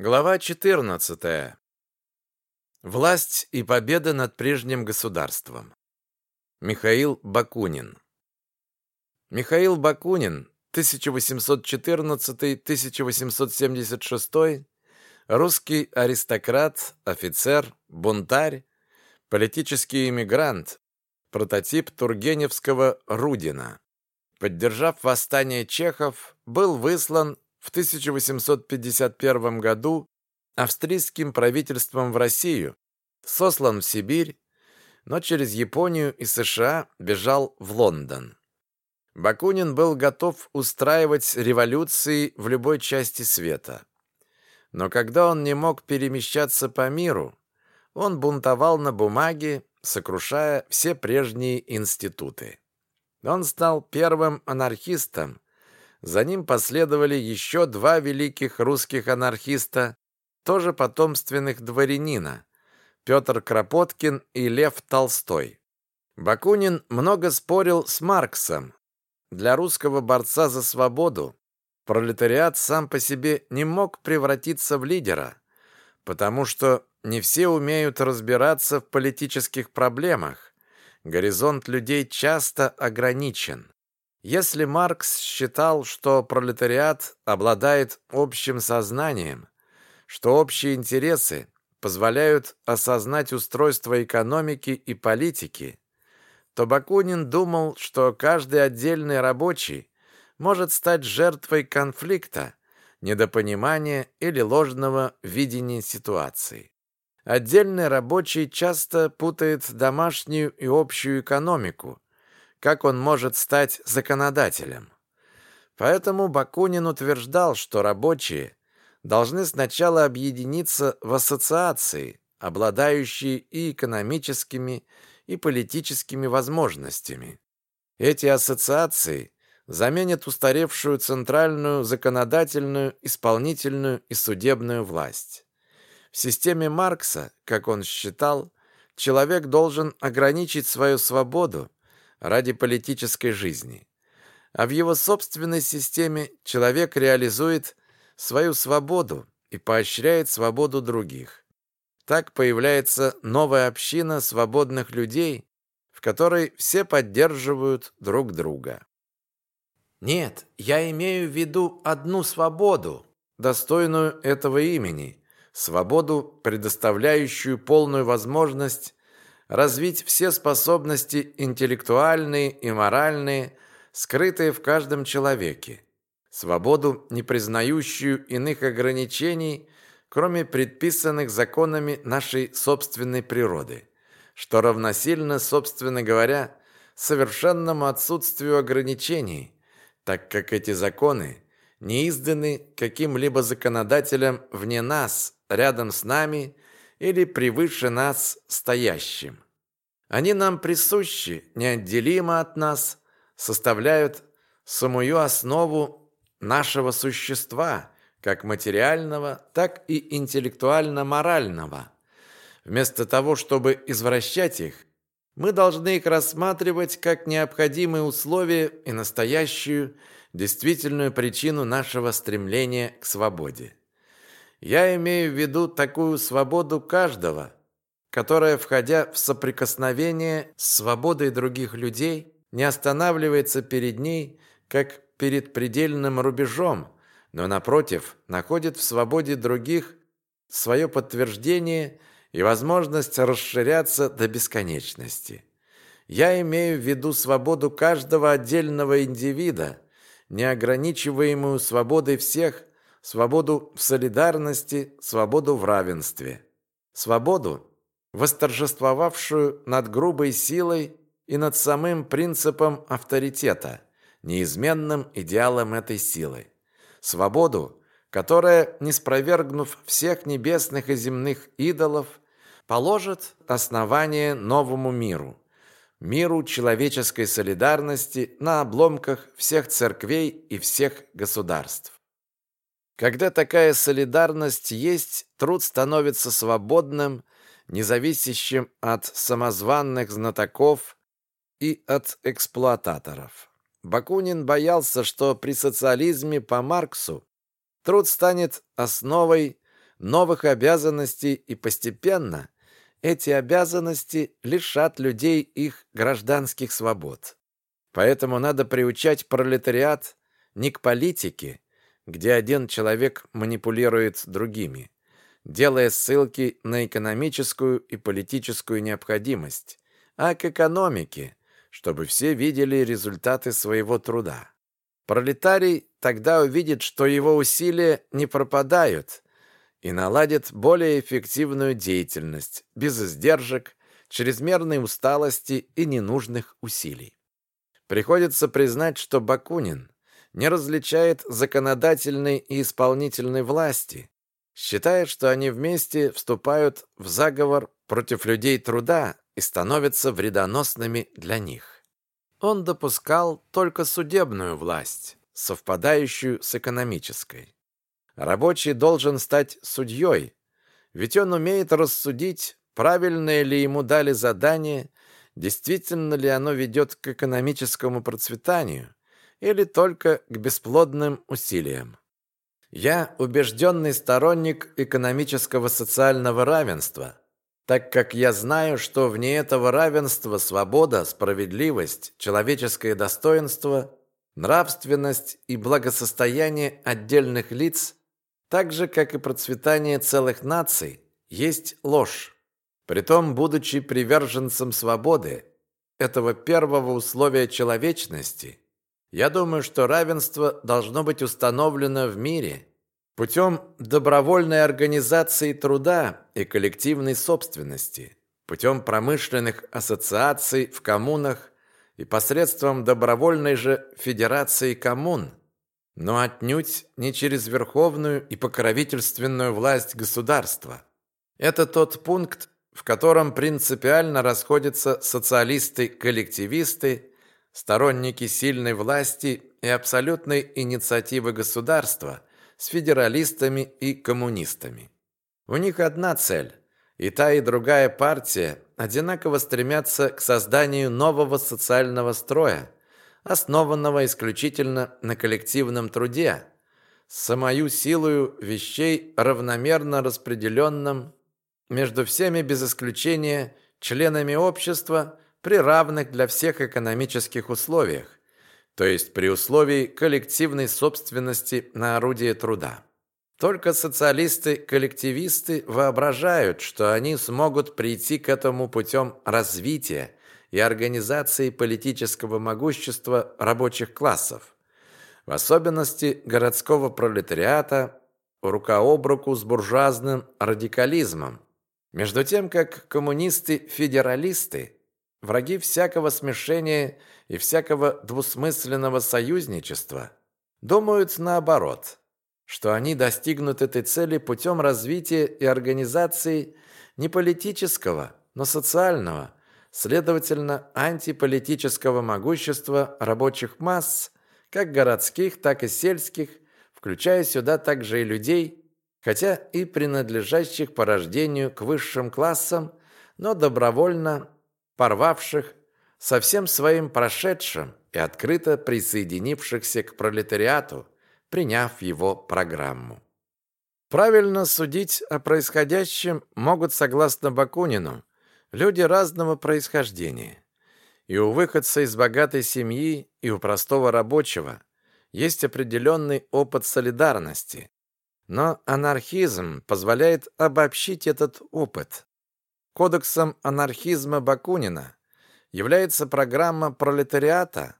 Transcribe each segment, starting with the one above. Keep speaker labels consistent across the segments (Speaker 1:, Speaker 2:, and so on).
Speaker 1: Глава 14. Власть и победа над прежним государством. Михаил Бакунин. Михаил Бакунин, 1814-1876, русский аристократ, офицер, бунтарь, политический иммигрант, прототип Тургеневского Рудина. Поддержав восстание чехов, был выслан в 1851 году австрийским правительством в Россию, сослан в Сибирь, но через Японию и США бежал в Лондон. Бакунин был готов устраивать революции в любой части света. Но когда он не мог перемещаться по миру, он бунтовал на бумаге, сокрушая все прежние институты. Он стал первым анархистом, за ним последовали еще два великих русских анархиста, тоже потомственных дворянина, Петр Кропоткин и Лев Толстой. Бакунин много спорил с Марксом. Для русского борца за свободу пролетариат сам по себе не мог превратиться в лидера, потому что не все умеют разбираться в политических проблемах. Горизонт людей часто ограничен. Если Маркс считал, что пролетариат обладает общим сознанием, что общие интересы позволяют осознать устройство экономики и политики, то Бакунин думал, что каждый отдельный рабочий может стать жертвой конфликта, недопонимания или ложного видения ситуации. Отдельный рабочий часто путает домашнюю и общую экономику, как он может стать законодателем. Поэтому Бакунин утверждал, что рабочие должны сначала объединиться в ассоциации, обладающие и экономическими, и политическими возможностями. Эти ассоциации заменят устаревшую центральную законодательную, исполнительную и судебную власть. В системе Маркса, как он считал, человек должен ограничить свою свободу ради политической жизни. А в его собственной системе человек реализует свою свободу и поощряет свободу других. Так появляется новая община свободных людей, в которой все поддерживают друг друга. Нет, я имею в виду одну свободу, достойную этого имени, свободу, предоставляющую полную возможность развить все способности интеллектуальные и моральные, скрытые в каждом человеке, свободу, не признающую иных ограничений, кроме предписанных законами нашей собственной природы, что равносильно, собственно говоря, совершенному отсутствию ограничений, так как эти законы не изданы каким-либо законодателем вне нас, рядом с нами – или превыше нас стоящим. Они нам присущи, неотделимо от нас, составляют самую основу нашего существа, как материального, так и интеллектуально-морального. Вместо того, чтобы извращать их, мы должны их рассматривать как необходимые условия и настоящую, действительную причину нашего стремления к свободе. Я имею в виду такую свободу каждого, которая, входя в соприкосновение с свободой других людей, не останавливается перед ней, как перед предельным рубежом, но, напротив, находит в свободе других свое подтверждение и возможность расширяться до бесконечности. Я имею в виду свободу каждого отдельного индивида, неограничиваемую свободой всех, свободу в солидарности, свободу в равенстве. Свободу, восторжествовавшую над грубой силой и над самым принципом авторитета, неизменным идеалом этой силы. Свободу, которая, не спровергнув всех небесных и земных идолов, положит основание новому миру, миру человеческой солидарности на обломках всех церквей и всех государств. Когда такая солидарность есть, труд становится свободным, независящим от самозванных знатоков и от эксплуататоров. Бакунин боялся, что при социализме по Марксу труд станет основой новых обязанностей и постепенно эти обязанности лишат людей их гражданских свобод. Поэтому надо приучать пролетариат не к политике, где один человек манипулирует другими, делая ссылки на экономическую и политическую необходимость, а к экономике, чтобы все видели результаты своего труда. Пролетарий тогда увидит, что его усилия не пропадают и наладит более эффективную деятельность, без издержек, чрезмерной усталости и ненужных усилий. Приходится признать, что Бакунин не различает законодательной и исполнительной власти, считает, что они вместе вступают в заговор против людей труда и становятся вредоносными для них. Он допускал только судебную власть, совпадающую с экономической. Рабочий должен стать судьей, ведь он умеет рассудить, правильное ли ему дали задание, действительно ли оно ведет к экономическому процветанию или только к бесплодным усилиям. Я убежденный сторонник экономического социального равенства, так как я знаю, что вне этого равенства свобода, справедливость, человеческое достоинство, нравственность и благосостояние отдельных лиц так же, как и процветание целых наций, есть ложь. Притом, будучи приверженцем свободы, этого первого условия человечности, я думаю, что равенство должно быть установлено в мире путем добровольной организации труда и коллективной собственности, путем промышленных ассоциаций в коммунах и посредством добровольной же федерации коммун, но отнюдь не через верховную и покровительственную власть государства. Это тот пункт, в котором принципиально расходятся социалисты-коллективисты, сторонники сильной власти и абсолютной инициативы государства с федералистами и коммунистами. У них одна цель, и та и другая партия одинаково стремятся к созданию нового социального строя, основанного исключительно на коллективном труде, самою силою вещей равномерно распределенным между всеми без исключения членами общества при равных для всех экономических условиях, то есть при условии коллективной собственности на орудие труда. Только социалисты-коллективисты воображают, что они смогут прийти к этому путем развития и организации политического могущества рабочих классов, в особенности городского пролетариата, рука об руку с буржуазным радикализмом, между тем как коммунисты-федералисты – враги всякого смешения и всякого двусмысленного союзничества, думают наоборот, что они достигнут этой цели путем развития и организации не политического, но социального, следовательно, антиполитического могущества рабочих масс, как городских, так и сельских, включая сюда также и людей, хотя и принадлежащих по рождению к высшим классам, но добровольно порвавших со всем своим прошедшим и открыто присоединившихся к пролетариату, приняв его программу. Правильно судить о происходящем могут, согласно Бакунину, люди разного происхождения. И у выходца из богатой семьи, и у простого рабочего есть определенный опыт солидарности. Но анархизм позволяет обобщить этот опыт. Кодексом анархизма Бакунина является программа пролетариата,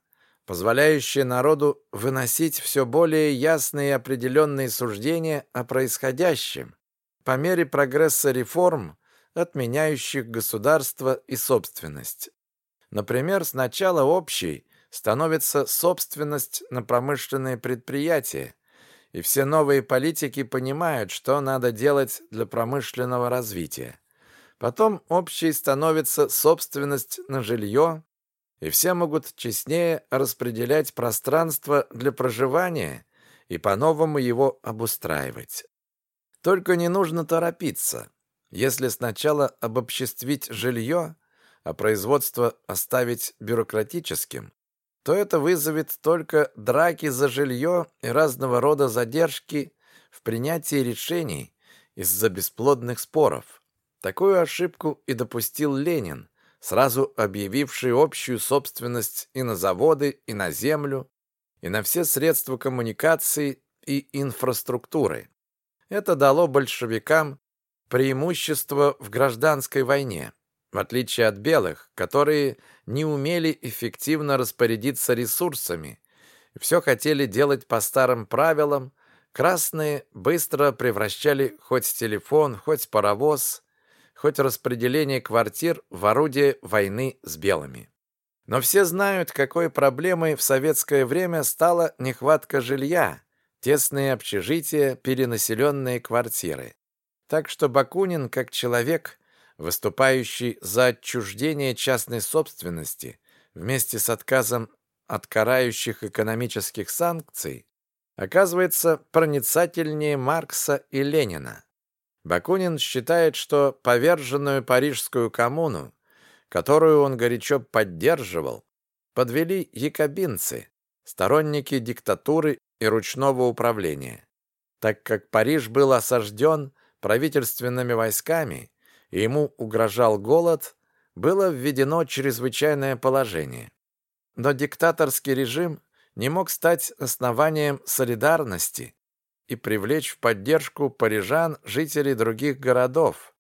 Speaker 1: позволяющая народу выносить все более ясные и определенные суждения о происходящем по мере прогресса реформ, отменяющих государство и собственность. Например, сначала общей становится собственность на промышленные предприятия, и все новые политики понимают, что надо делать для промышленного развития. Потом общей становится собственность на жилье, и все могут честнее распределять пространство для проживания и по-новому его обустраивать. Только не нужно торопиться. Если сначала обобществить жилье, а производство оставить бюрократическим, то это вызовет только драки за жилье и разного рода задержки в принятии решений из-за бесплодных споров. Такую ошибку и допустил Ленин, сразу объявивший общую собственность и на заводы, и на землю, и на все средства коммуникации и инфраструктуры. Это дало большевикам преимущество в гражданской войне, в отличие от белых, которые не умели эффективно распорядиться ресурсами, все хотели делать по старым правилам, красные быстро превращали хоть телефон, хоть паровоз, хоть распределение квартир в орудие войны с белыми. Но все знают, какой проблемой в советское время стала нехватка жилья, тесные общежития, перенаселенные квартиры. Так что Бакунин, как человек, выступающий за отчуждение частной собственности, вместе с отказом от карающих экономических санкций, оказывается проницательнее Маркса и Ленина. Бакунин считает, что поверженную Парижскую коммуну, которую он горячо поддерживал, подвели якобинцы, сторонники диктатуры и ручного управления. Так как Париж был осажден правительственными войсками и ему угрожал голод, было введено чрезвычайное положение. Но диктаторский режим не мог стать основанием солидарности и привлечь в поддержку парижан жителей других городов.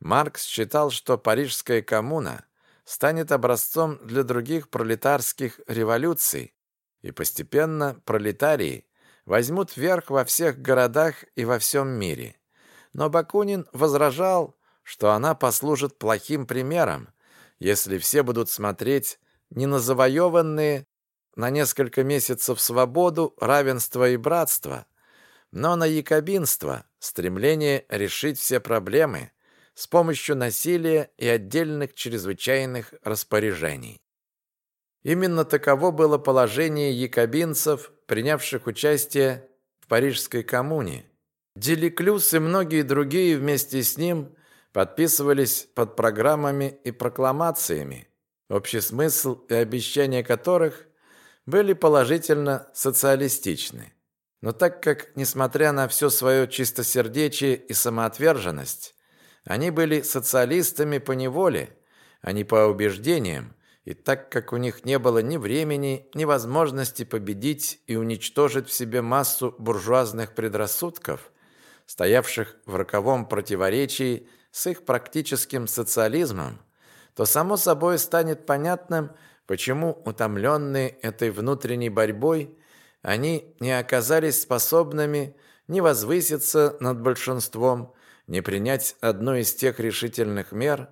Speaker 1: Маркс считал, что Парижская коммуна станет образцом для других пролетарских революций, и постепенно пролетарии возьмут верх во всех городах и во всем мире. Но Бакунин возражал, что она послужит плохим примером, если все будут смотреть не на завоеванные на несколько месяцев свободу, равенство и братство, но на якобинство, стремление решить все проблемы с помощью насилия и отдельных чрезвычайных распоряжений. Именно таково было положение якобинцев, принявших участие в Парижской коммуне. Деликлюс и многие другие вместе с ним подписывались под программами и прокламациями, общий смысл и обещания которых были положительно социалистичны. Но так как, несмотря на все свое чистосердечие и самоотверженность, они были социалистами по неволе, а не по убеждениям, и так как у них не было ни времени, ни возможности победить и уничтожить в себе массу буржуазных предрассудков, стоявших в роковом противоречии с их практическим социализмом, то само собой станет понятным, почему утомленные этой внутренней борьбой они не оказались способными ни возвыситься над большинством, ни принять одну из тех решительных мер,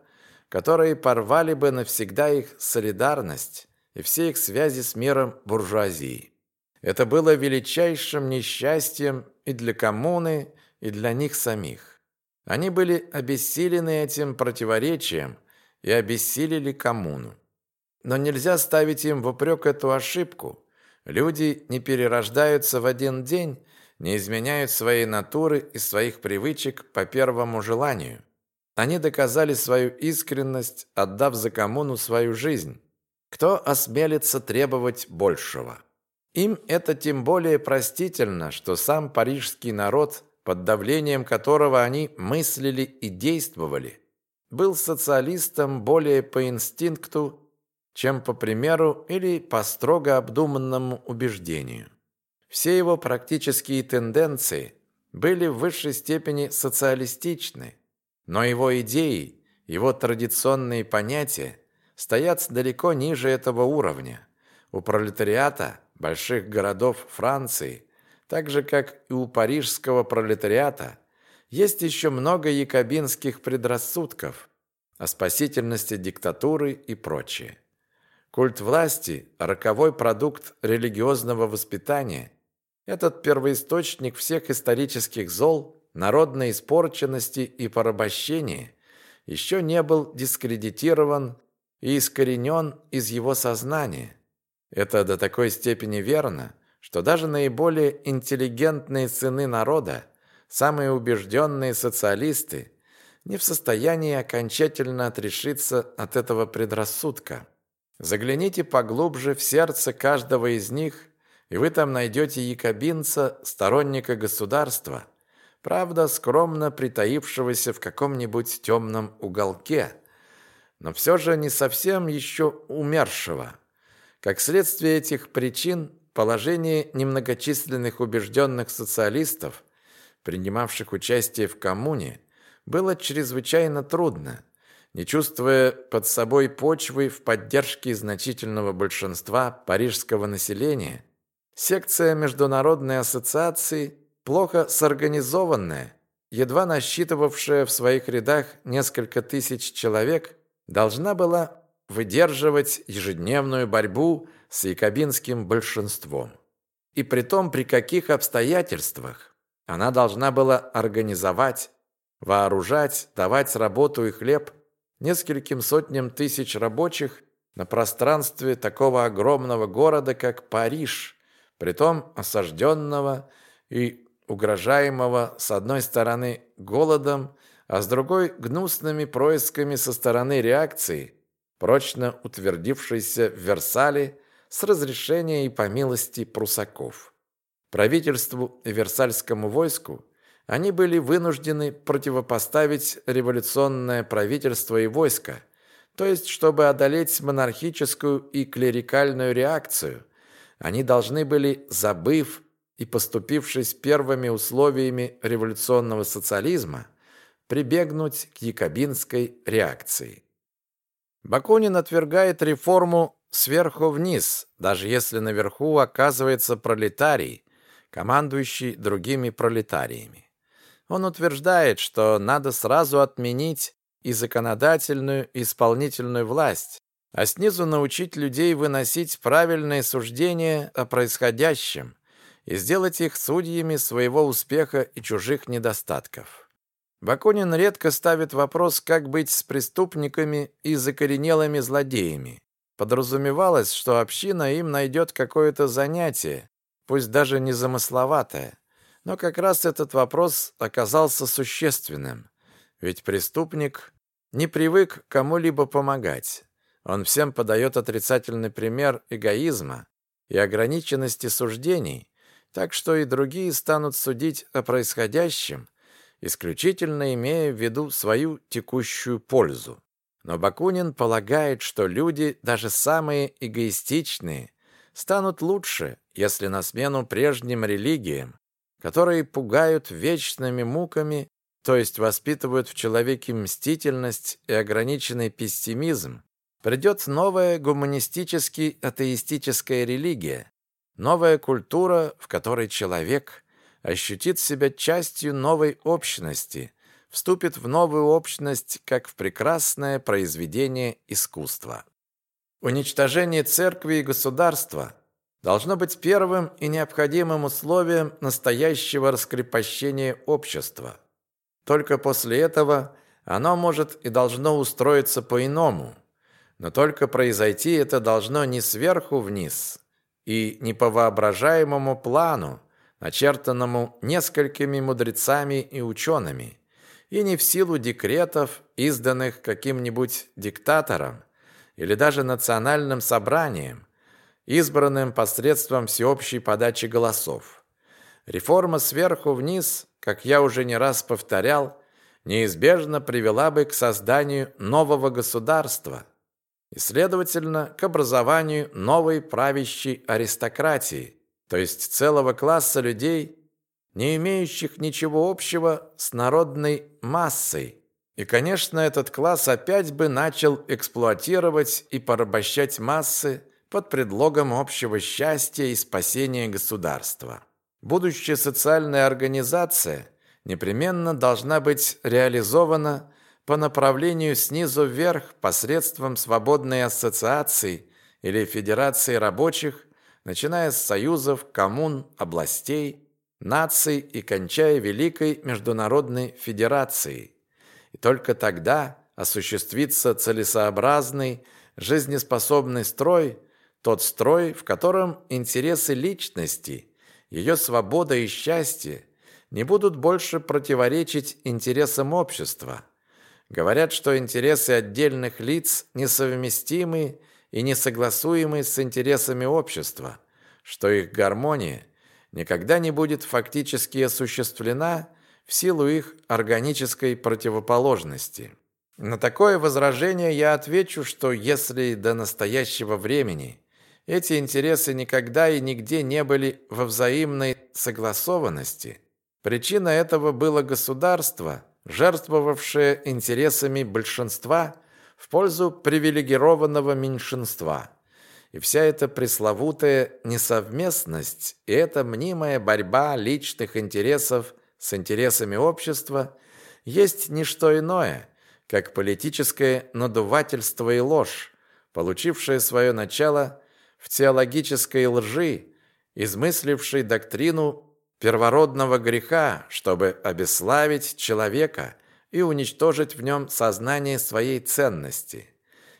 Speaker 1: которые порвали бы навсегда их солидарность и все их связи с миром буржуазии. Это было величайшим несчастьем и для коммуны, и для них самих. Они были обессилены этим противоречием и обессилили коммуну. Но нельзя ставить им в упрек эту ошибку – Люди не перерождаются в один день, не изменяют своей натуры и своих привычек по первому желанию. Они доказали свою искренность, отдав за коммуну свою жизнь. Кто осмелится требовать большего? Им это тем более простительно, что сам парижский народ, под давлением которого они мыслили и действовали, был социалистом более по инстинкту, чем по примеру или по строго обдуманному убеждению. Все его практические тенденции были в высшей степени социалистичны, но его идеи, его традиционные понятия стоят далеко ниже этого уровня. У пролетариата больших городов Франции, так же как и у парижского пролетариата, есть еще много якобинских предрассудков о спасительности диктатуры и прочее. Культ власти – роковой продукт религиозного воспитания. Этот первоисточник всех исторических зол, народной испорченности и порабощения еще не был дискредитирован и искоренен из его сознания. Это до такой степени верно, что даже наиболее интеллигентные сыны народа, самые убежденные социалисты, не в состоянии окончательно отрешиться от этого предрассудка. Загляните поглубже в сердце каждого из них, и вы там найдете якобинца, сторонника государства, правда, скромно притаившегося в каком-нибудь темном уголке, но все же не совсем еще умершего. Как следствие этих причин, положение немногочисленных убежденных социалистов, принимавших участие в коммуне, было чрезвычайно трудно, не чувствуя под собой почвы в поддержке значительного большинства парижского населения, секция Международной ассоциации, плохо сорганизованная, едва насчитывавшая в своих рядах несколько тысяч человек, должна была выдерживать ежедневную борьбу с якобинским большинством. И при том, при каких обстоятельствах она должна была организовать, вооружать, давать работу и хлеб нескольким сотням тысяч рабочих на пространстве такого огромного города, как Париж, притом осажденного и угрожаемого с одной стороны голодом, а с другой гнусными происками со стороны реакции, прочно утвердившейся в Версале с разрешения и по милости прусаков. Правительству и Версальскому войску они были вынуждены противопоставить революционное правительство и войско, то есть, чтобы одолеть монархическую и клерикальную реакцию, они должны были, забыв и поступившись первыми условиями революционного социализма, прибегнуть к якобинской реакции. Бакунин отвергает реформу сверху вниз, даже если наверху оказывается пролетарий, командующий другими пролетариями. Он утверждает, что надо сразу отменить и законодательную, и исполнительную власть, а снизу научить людей выносить правильные суждения о происходящем и сделать их судьями своего успеха и чужих недостатков. Бакунин редко ставит вопрос, как быть с преступниками и закоренелыми злодеями. Подразумевалось, что община им найдет какое-то занятие, пусть даже незамысловатое, но как раз этот вопрос оказался существенным, ведь преступник не привык кому-либо помогать. Он всем подает отрицательный пример эгоизма и ограниченности суждений, так что и другие станут судить о происходящем, исключительно имея в виду свою текущую пользу. Но Бакунин полагает, что люди, даже самые эгоистичные, станут лучше, если на смену прежним религиям которые пугают вечными муками, то есть воспитывают в человеке мстительность и ограниченный пессимизм, придет новая гуманистически-атеистическая религия, новая культура, в которой человек ощутит себя частью новой общности, вступит в новую общность, как в прекрасное произведение искусства. Уничтожение церкви и государства должно быть первым и необходимым условием настоящего раскрепощения общества. Только после этого оно может и должно устроиться по-иному. Но только произойти это должно не сверху вниз и не по воображаемому плану, начертанному несколькими мудрецами и учеными, и не в силу декретов, изданных каким-нибудь диктатором или даже национальным собранием, избранным посредством всеобщей подачи голосов. Реформа сверху вниз, как я уже не раз повторял, неизбежно привела бы к созданию нового государства и, следовательно, к образованию новой правящей аристократии, то есть целого класса людей, не имеющих ничего общего с народной массой. И, конечно, этот класс опять бы начал эксплуатировать и порабощать массы под предлогом общего счастья и спасения государства. Будущая социальная организация непременно должна быть реализована по направлению снизу вверх посредством свободной ассоциации или федерации рабочих, начиная с союзов, коммун, областей, наций и кончая Великой Международной Федерацией. И только тогда осуществится целесообразный, жизнеспособный строй – тот строй, в котором интересы личности, ее свобода и счастье не будут больше противоречить интересам общества. Говорят, что интересы отдельных лиц несовместимы и несогласуемы с интересами общества, что их гармония никогда не будет фактически осуществлена в силу их органической противоположности. На такое возражение я отвечу, что если до настоящего времени эти интересы никогда и нигде не были во взаимной согласованности, причина этого было государство, жертвовавшее интересами большинства в пользу привилегированного меньшинства. И вся эта пресловутая несовместность и эта мнимая борьба личных интересов с интересами общества есть не что иное – как политическое надувательство и ложь, получившее свое начало в теологической лжи, измыслившей доктрину первородного греха, чтобы обесславить человека и уничтожить в нем сознание своей ценности.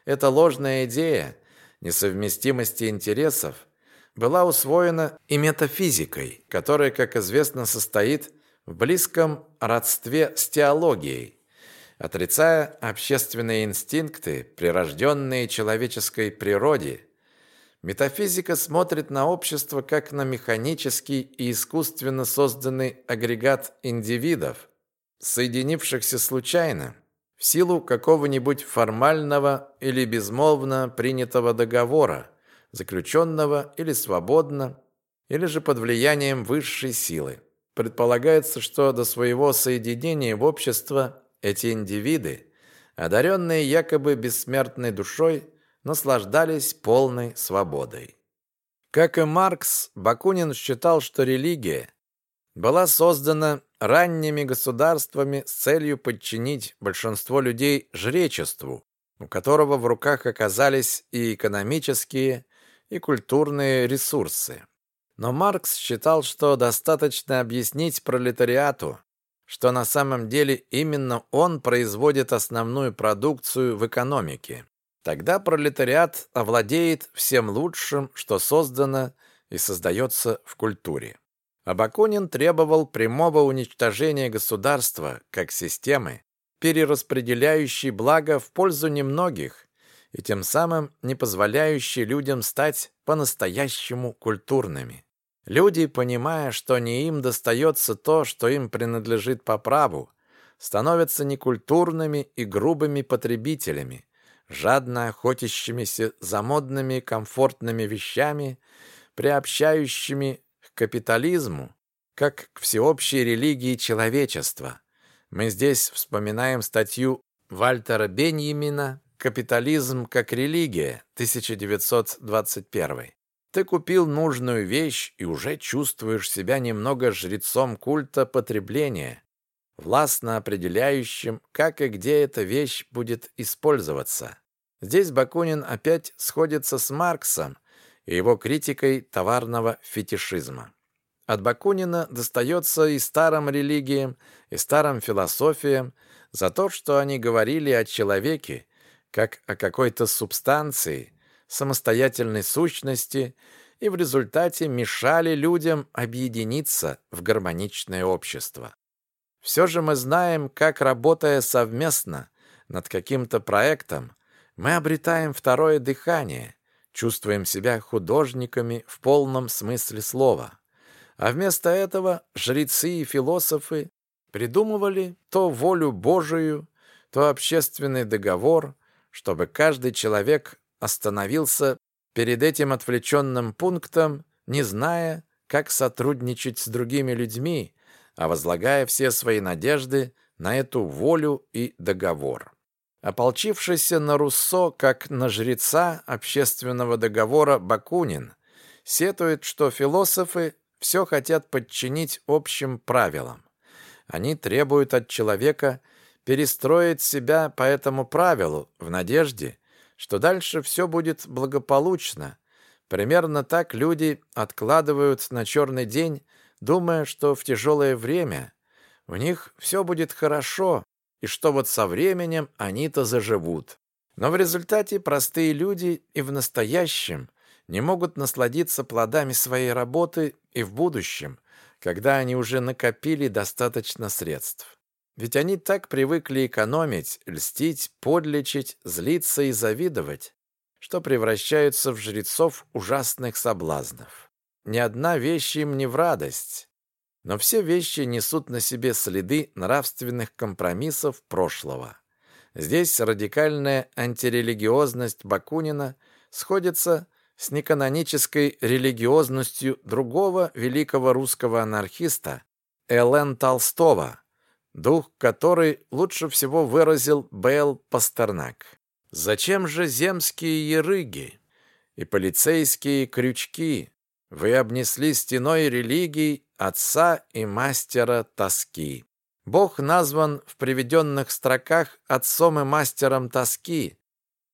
Speaker 1: Эта ложная идея несовместимости интересов была усвоена и метафизикой, которая, как известно, состоит в близком родстве с теологией, Отрицая общественные инстинкты, прирожденные человеческой природе, метафизика смотрит на общество как на механический и искусственно созданный агрегат индивидов, соединившихся случайно, в силу какого-нибудь формального или безмолвно принятого договора, заключенного или свободно, или же под влиянием высшей силы. Предполагается, что до своего соединения в общество эти индивиды, одаренные якобы бессмертной душой, наслаждались полной свободой. Как и Маркс, Бакунин считал, что религия была создана ранними государствами с целью подчинить большинство людей жречеству, у которого в руках оказались и экономические, и культурные ресурсы. Но Маркс считал, что достаточно объяснить пролетариату, что на самом деле именно он производит основную продукцию в экономике. Тогда пролетариат овладеет всем лучшим, что создано и создается в культуре. А Бакунин требовал прямого уничтожения государства как системы, перераспределяющей благо в пользу немногих и тем самым не позволяющей людям стать по-настоящему культурными. Люди, понимая, что не им достается то, что им принадлежит по праву, становятся некультурными и грубыми потребителями, жадно охотящимися за модными комфортными вещами, приобщающими к капитализму, как к всеобщей религии человечества. Мы здесь вспоминаем статью Вальтера Беньямина «Капитализм как религия» 1921 ты купил нужную вещь и уже чувствуешь себя немного жрецом культа потребления, властно определяющим, как и где эта вещь будет использоваться. Здесь Бакунин опять сходится с Марксом и его критикой товарного фетишизма. От Бакунина достается и старым религиям, и старым философиям за то, что они говорили о человеке, как о какой-то субстанции – самостоятельной сущности и в результате мешали людям объединиться в гармоничное общество. Все же мы знаем, как, работая совместно над каким-то проектом, мы обретаем второе дыхание, чувствуем себя художниками в полном смысле слова. А вместо этого жрецы и философы придумывали то волю Божию, то общественный договор, чтобы каждый человек остановился перед этим отвлеченным пунктом, не зная, как сотрудничать с другими людьми, а возлагая все свои надежды на эту волю и договор. Ополчившийся на Руссо как на жреца общественного договора Бакунин сетует, что философы все хотят подчинить общим правилам. Они требуют от человека перестроить себя по этому правилу в надежде, что дальше все будет благополучно. Примерно так люди откладывают на черный день, думая, что в тяжелое время у них все будет хорошо, и что вот со временем они-то заживут. Но в результате простые люди и в настоящем не могут насладиться плодами своей работы и в будущем, когда они уже накопили достаточно средств. Ведь они так привыкли экономить, льстить, подлечить, злиться и завидовать, что превращаются в жрецов ужасных соблазнов. Ни одна вещь им не в радость. Но все вещи несут на себе следы нравственных компромиссов прошлого. Здесь радикальная антирелигиозность Бакунина сходится с неканонической религиозностью другого великого русского анархиста Элен Толстого, дух который лучше всего выразил Б.Л. Пастернак. «Зачем же земские ерыги и полицейские крючки вы обнесли стеной религий отца и мастера тоски?» Бог назван в приведенных строках отцом и мастером тоски,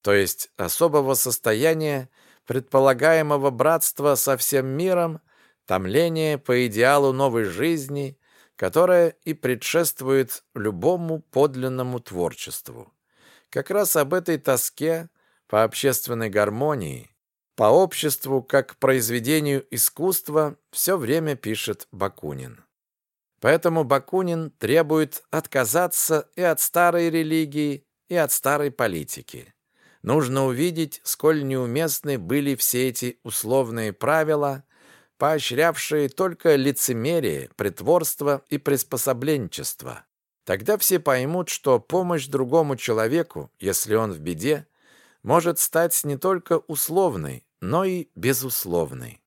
Speaker 1: то есть особого состояния, предполагаемого братства со всем миром, томления по идеалу новой жизни, которая и предшествует любому подлинному творчеству. Как раз об этой тоске по общественной гармонии, по обществу как произведению искусства все время пишет Бакунин. Поэтому Бакунин требует отказаться и от старой религии, и от старой политики. Нужно увидеть, сколь неуместны были все эти условные правила, поощрявшие только лицемерие, притворство и приспособленчество. Тогда все поймут, что помощь другому человеку, если он в беде, может стать не только условной, но и безусловной.